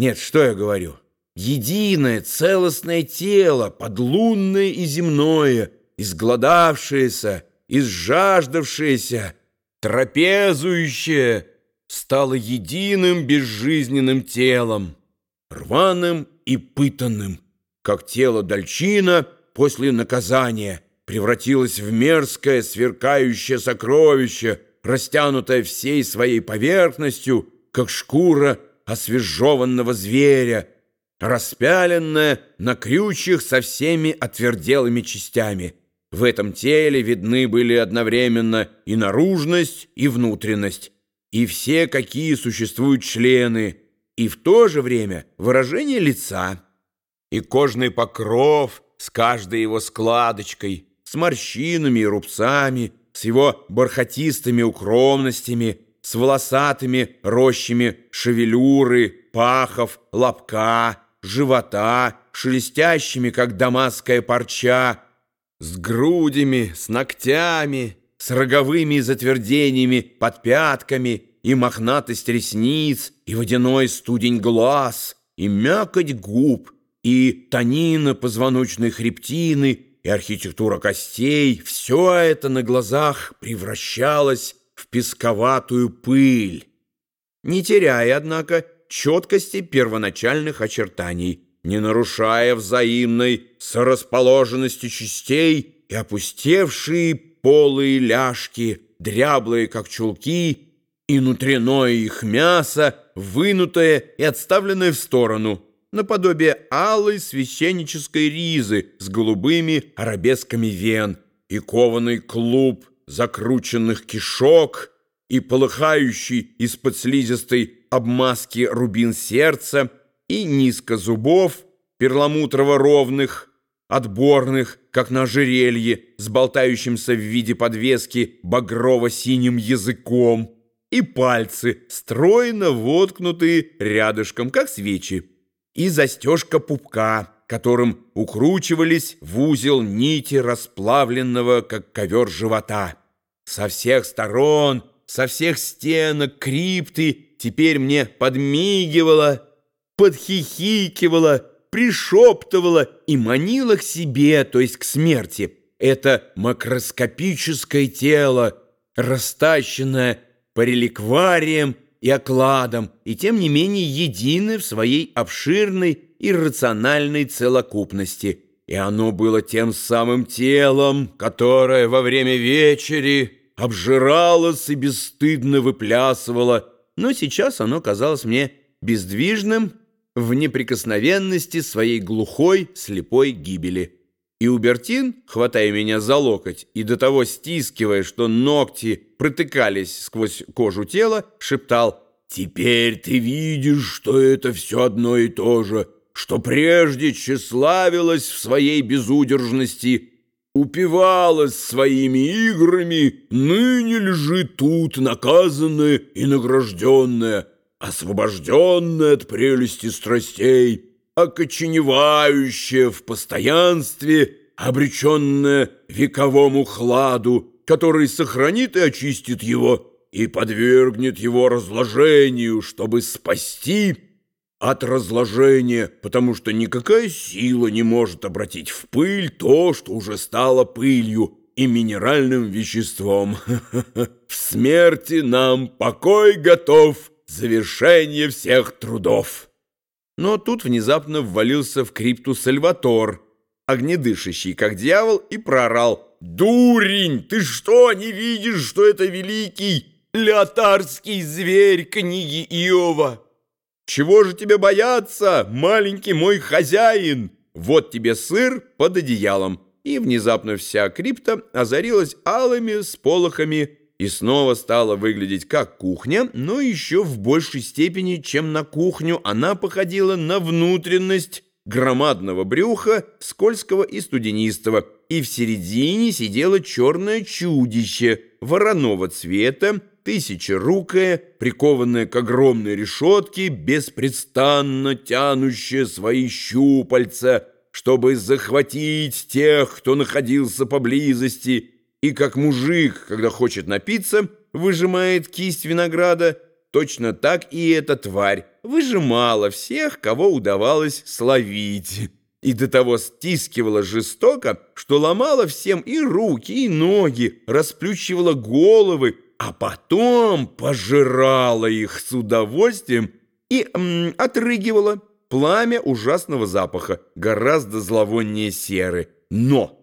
Нет, что я говорю? Единое, целостное тело, подлунное и земное, изгладавшееся, изжаждавшееся, трапезующее, стало единым безжизненным телом, рваным и пытанным, как тело Дальчина после наказания превратилось в мерзкое сверкающее сокровище, растянутое всей своей поверхностью, как шкура освежеванного зверя, распяленная на крючьях со всеми отверделыми частями. В этом теле видны были одновременно и наружность, и внутренность, и все, какие существуют члены, и в то же время выражение лица, и кожный покров с каждой его складочкой, с морщинами и рубцами, с его бархатистыми укромностями, с волосатыми рощами шевелюры, пахов, лобка, живота, шелестящими, как дамасская парча, с грудями, с ногтями, с роговыми затвердениями под пятками и мохнатость ресниц, и водяной студень глаз, и мякоть губ, и тонина позвоночной хребтины, и архитектура костей — все это на глазах превращалось в песковатую пыль, не теряя, однако, четкости первоначальных очертаний, не нарушая взаимной сорасположенности частей и опустевшие полые ляжки, дряблые, как чулки, и внутреннее их мясо, вынутое и отставленное в сторону, наподобие алой священнической ризы с голубыми арабесками вен и кованый клуб закрученных кишок и полыхающий из-под слизистой обмазки рубин сердца и низко зубов перламутрово-ровных, отборных, как на ожерелье, с болтающимся в виде подвески багрово-синим языком, и пальцы, стройно воткнутые рядышком, как свечи, и застежка пупка, которым укручивались в узел нити расплавленного, как ковер живота. Со всех сторон, со всех стенок крипты теперь мне подмигивала, подхихикивала, пришептывала и манила к себе, то есть к смерти. Это макроскопическое тело, растащенное по реликвариям и окладам, и тем не менее едины в своей обширной и рациональной целокупности. И оно было тем самым телом, которое во время вечери обжиралось и бесстыдно выплясывало, но сейчас оно казалось мне бездвижным в неприкосновенности своей глухой, слепой гибели. И Убертин, хватая меня за локоть и до того стискивая, что ногти протыкались сквозь кожу тела, шептал «Теперь ты видишь, что это все одно и то же, что прежде тщеславилась в своей безудержности, упивалась своими играми, ныне лежит тут наказанная и награжденная, освобожденная от прелести страстей» окоченевающее в постоянстве, обреченное вековому хладу, который сохранит и очистит его и подвергнет его разложению, чтобы спасти от разложения, потому что никакая сила не может обратить в пыль то, что уже стало пылью и минеральным веществом. В смерти нам покой готов, завершение всех трудов. Но тут внезапно ввалился в крипту Сальватор, огнедышащий, как дьявол, и проорал «Дурень, ты что, не видишь, что это великий леотарский зверь книги Иова?» «Чего же тебе бояться, маленький мой хозяин? Вот тебе сыр под одеялом». И внезапно вся крипта озарилась алыми сполохами и снова стала выглядеть как кухня, но еще в большей степени, чем на кухню, она походила на внутренность громадного брюха, скользкого и студенистого, и в середине сидело черное чудище вороного цвета, тысячерукое, прикованное к огромной решетке, беспрестанно тянущее свои щупальца, чтобы захватить тех, кто находился поблизости, и как мужик, когда хочет напиться, выжимает кисть винограда, точно так и эта тварь выжимала всех, кого удавалось словить, и до того стискивала жестоко, что ломала всем и руки, и ноги, расплющивала головы, а потом пожирала их с удовольствием и м, отрыгивала пламя ужасного запаха, гораздо зловоннее серы. Но